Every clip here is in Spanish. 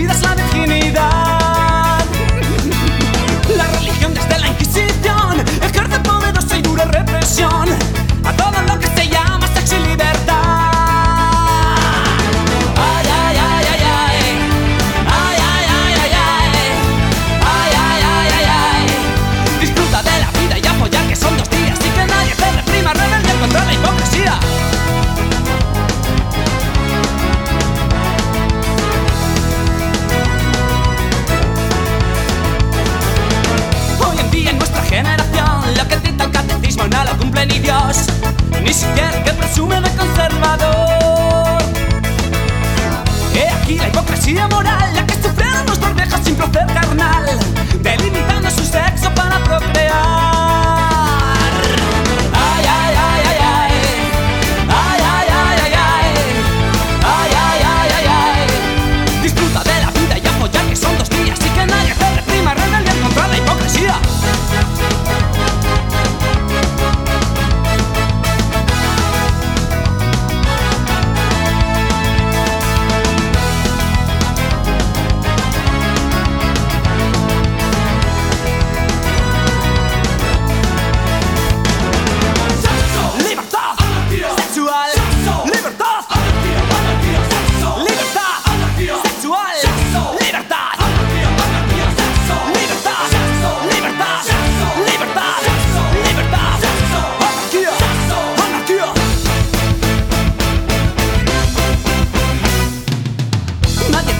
Chidas la virginidad. moral, la que sufrieron nos bandejas sin placer carnal, delimitando su sexo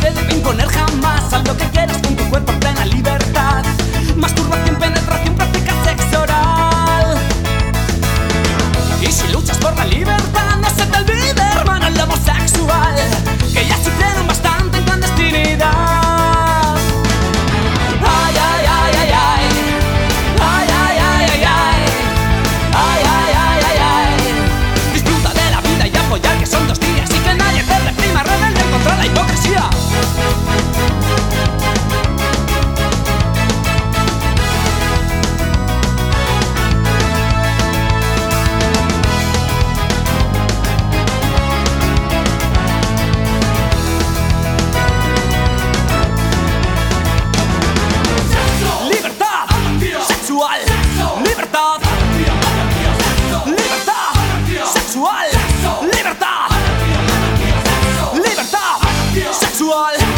deben poner jamás. Haz lo que quieras con tu cuerpo, plena libertad. all